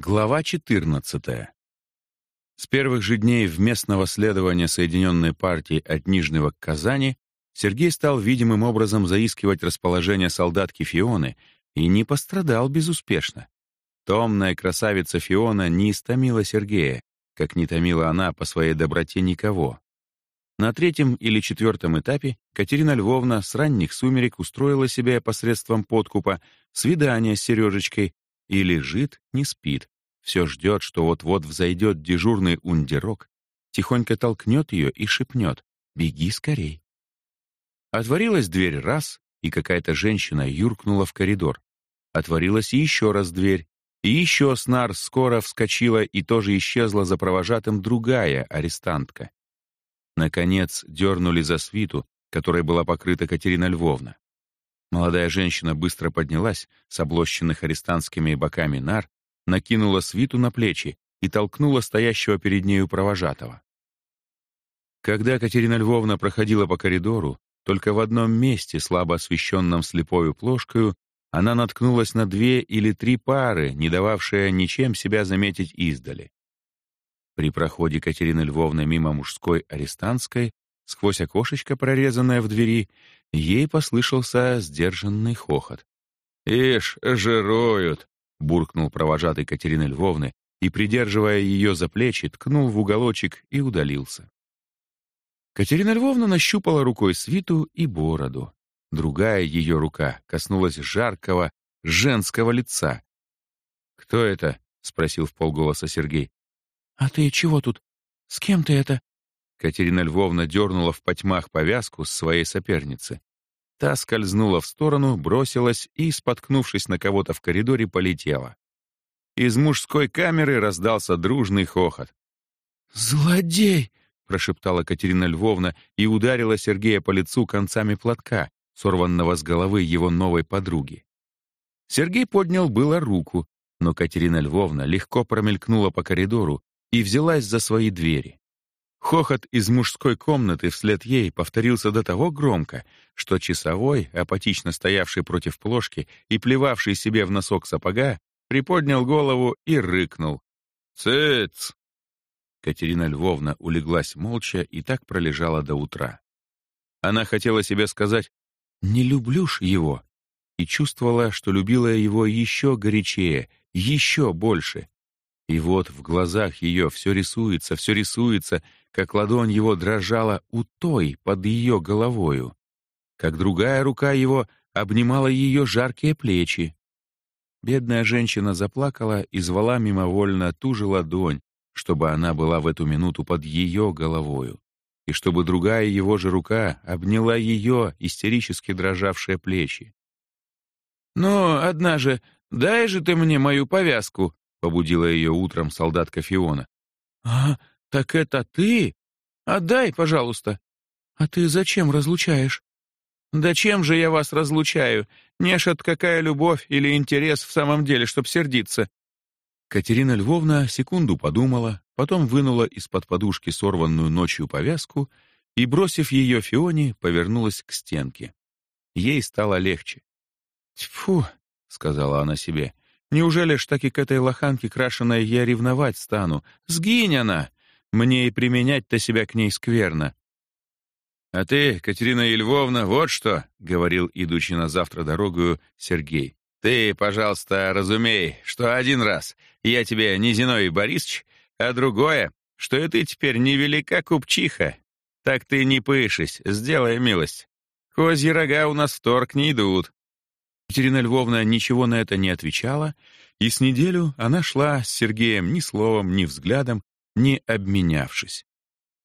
Глава 14. С первых же дней вместного следования Соединенной партии от Нижнего к Казани Сергей стал видимым образом заискивать расположение солдатки Фионы и не пострадал безуспешно. Томная красавица Фиона не истомила Сергея, как не томила она по своей доброте никого. На третьем или четвертом этапе Катерина Львовна с ранних сумерек устроила себе посредством подкупа свидание с Сережечкой и лежит, не спит, все ждет, что вот-вот взойдет дежурный ундерок, тихонько толкнет ее и шепнет «Беги скорей». Отворилась дверь раз, и какая-то женщина юркнула в коридор. Отворилась еще раз дверь, и еще снар скоро вскочила и тоже исчезла за провожатым другая арестантка. Наконец дернули за свиту, которой была покрыта Катерина Львовна. Молодая женщина быстро поднялась с облощенных арестантскими боками нар, накинула свиту на плечи и толкнула стоящего перед нею провожатого. Когда Катерина Львовна проходила по коридору, только в одном месте, слабо освещенном слепою плошкою, она наткнулась на две или три пары, не дававшие ничем себя заметить издали. При проходе Катерины Львовны мимо мужской арестантской, сквозь окошечко, прорезанное в двери, ей послышался сдержанный хохот. «Ишь, жируют!» — буркнул провожатый Катерины Львовны и, придерживая ее за плечи, ткнул в уголочек и удалился. Катерина Львовна нащупала рукой свиту и бороду. Другая ее рука коснулась жаркого, женского лица. «Кто это?» — спросил в полголоса Сергей. «А ты чего тут? С кем ты это?» Катерина Львовна дернула в потьмах повязку с своей соперницы. Та скользнула в сторону, бросилась и, споткнувшись на кого-то в коридоре, полетела. Из мужской камеры раздался дружный хохот. «Злодей!» — прошептала Катерина Львовна и ударила Сергея по лицу концами платка, сорванного с головы его новой подруги. Сергей поднял было руку, но Катерина Львовна легко промелькнула по коридору и взялась за свои двери. Хохот из мужской комнаты вслед ей повторился до того громко, что часовой, апатично стоявший против плошки и плевавший себе в носок сапога, приподнял голову и рыкнул. «Цыц!» Катерина Львовна улеглась молча и так пролежала до утра. Она хотела себе сказать «не люблю ж его» и чувствовала, что любила его еще горячее, еще больше. И вот в глазах ее все рисуется, все рисуется, как ладонь его дрожала у той под ее головою, как другая рука его обнимала ее жаркие плечи. Бедная женщина заплакала и звала мимовольно ту же ладонь, чтобы она была в эту минуту под ее головою, и чтобы другая его же рука обняла ее истерически дрожавшие плечи. «Ну, одна же, дай же ты мне мою повязку», — побудила ее утром солдатка Фиона. «А, «Так это ты? Отдай, пожалуйста». «А ты зачем разлучаешь?» «Да чем же я вас разлучаю? Нешет какая любовь или интерес в самом деле, чтоб сердиться?» Катерина Львовна секунду подумала, потом вынула из-под подушки сорванную ночью повязку и, бросив ее Фионе, повернулась к стенке. Ей стало легче. «Тьфу!» — сказала она себе. «Неужели ж таки к этой лоханке крашеной я ревновать стану? Сгинь она! Мне и применять-то себя к ней скверно. «А ты, Катерина Львовна, вот что», — говорил, идучи на завтра дорогую, Сергей. «Ты, пожалуйста, разумей, что один раз я тебе не Зиновий Борисович, а другое, что и ты теперь не велика купчиха. Так ты не пышись, сделай милость. Козьи рога у нас в торг не идут». Катерина Львовна ничего на это не отвечала, и с неделю она шла с Сергеем ни словом, ни взглядом, не обменявшись.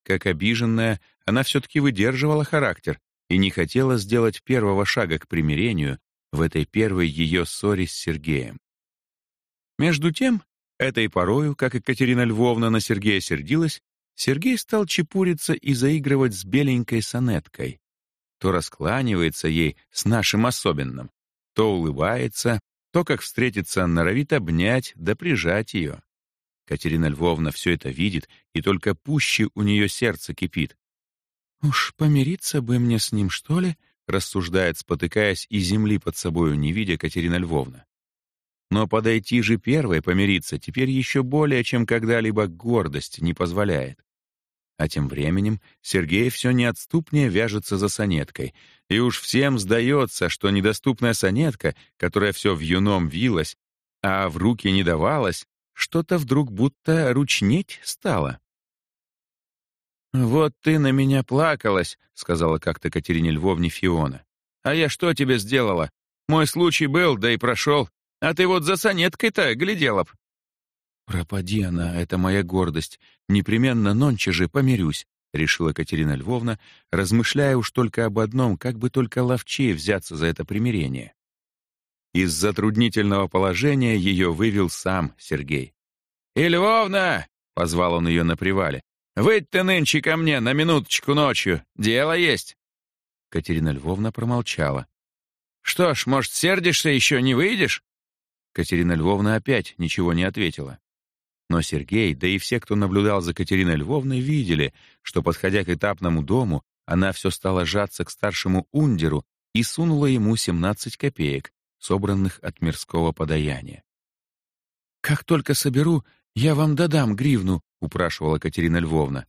Как обиженная, она все-таки выдерживала характер и не хотела сделать первого шага к примирению в этой первой ее ссоре с Сергеем. Между тем, этой порою, как Екатерина Львовна на Сергея сердилась, Сергей стал чепуриться и заигрывать с беленькой сонеткой. То раскланивается ей с нашим особенным, то улыбается, то, как встретится, норовит обнять да прижать ее. Катерина Львовна все это видит, и только пуще у нее сердце кипит. «Уж помириться бы мне с ним, что ли?» рассуждает, спотыкаясь и земли под собою не видя Катерина Львовна. Но подойти же первой помириться теперь еще более, чем когда-либо гордость не позволяет. А тем временем Сергей все неотступнее вяжется за сонеткой, и уж всем сдается, что недоступная сонетка, которая все в юном вилась, а в руки не давалась, что-то вдруг будто ручнеть стало. «Вот ты на меня плакалась», — сказала как-то Катерине Львовне Фиона. «А я что тебе сделала? Мой случай был, да и прошел. А ты вот за сонеткой-то глядела б». «Пропади она, это моя гордость. Непременно нонче же помирюсь», — решила Катерина Львовна, размышляя уж только об одном, как бы только ловчее взяться за это примирение. Из затруднительного положения ее вывел сам Сергей. «И Львовна!» — позвал он ее на привале. «Выйдь ты нынче ко мне на минуточку ночью. Дело есть». Катерина Львовна промолчала. «Что ж, может, сердишься, еще не выйдешь?» Катерина Львовна опять ничего не ответила. Но Сергей, да и все, кто наблюдал за Катериной Львовной, видели, что, подходя к этапному дому, она все стала жаться к старшему ундеру и сунула ему 17 копеек, собранных от мирского подаяния. «Как только соберу, я вам додам гривну», — упрашивала Катерина Львовна.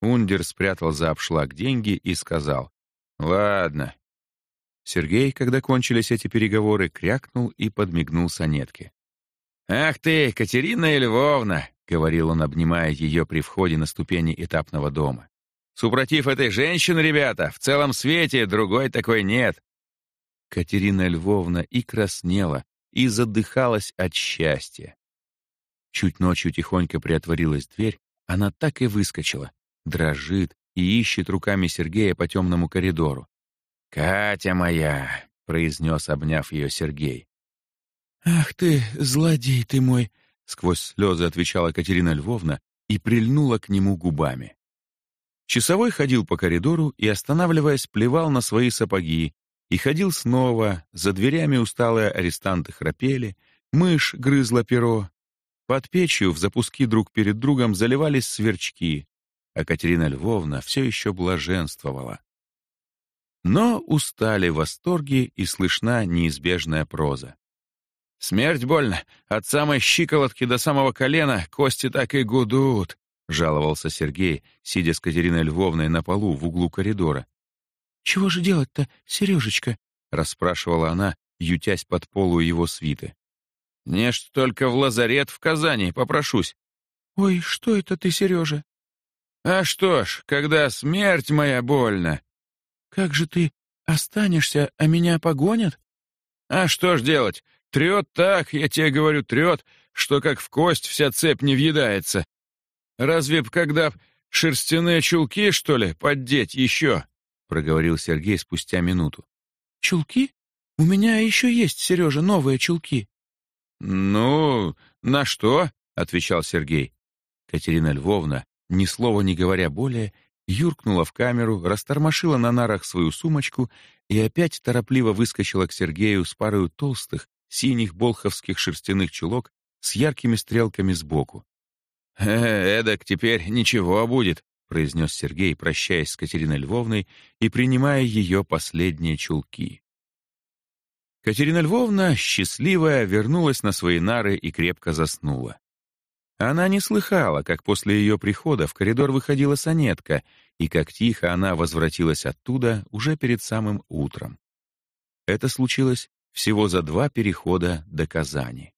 Ундер спрятал за обшлаг деньги и сказал, «Ладно». Сергей, когда кончились эти переговоры, крякнул и подмигнул Санетке. «Ах ты, Катерина Львовна!» — говорил он, обнимая ее при входе на ступени этапного дома. «Супротив этой женщины, ребята, в целом свете другой такой нет». Катерина Львовна и краснела, и задыхалась от счастья. Чуть ночью тихонько приотворилась дверь, она так и выскочила, дрожит и ищет руками Сергея по темному коридору. «Катя моя!» — произнес, обняв ее Сергей. «Ах ты, злодей ты мой!» — сквозь слезы отвечала Катерина Львовна и прильнула к нему губами. Часовой ходил по коридору и, останавливаясь, плевал на свои сапоги, и ходил снова, за дверями усталые арестанты храпели, мышь грызла перо. Под печью в запуски друг перед другом заливались сверчки, а Катерина Львовна все еще блаженствовала. Но устали восторги, и слышна неизбежная проза. Смерть больно. От самой щиколотки до самого колена кости так и гудут», — жаловался Сергей, сидя с Катериной Львовной на полу в углу коридора. «Чего же делать-то, Сережечка?» — расспрашивала она, ютясь под полу его свиты. «Не ж только в лазарет в Казани попрошусь». «Ой, что это ты, Сережа?» «А что ж, когда смерть моя больно». «Как же ты останешься, а меня погонят?» «А что ж делать? Трет так, я тебе говорю, трет, что как в кость вся цепь не въедается. Разве б когда шерстяные чулки, что ли, поддеть еще?» — проговорил Сергей спустя минуту. «Чулки? У меня еще есть, Сережа, новые чулки». «Ну, на что?» — отвечал Сергей. Катерина Львовна, ни слова не говоря более, юркнула в камеру, растормошила на нарах свою сумочку и опять торопливо выскочила к Сергею с парой толстых, синих болховских шерстяных чулок с яркими стрелками сбоку. «Э, «Эдак теперь ничего будет», — произнес Сергей, прощаясь с Катериной Львовной и принимая ее последние чулки. Катерина Львовна, счастливая, вернулась на свои нары и крепко заснула. Она не слыхала, как после ее прихода в коридор выходила санетка, и как тихо она возвратилась оттуда уже перед самым утром. Это случилось всего за два перехода до Казани.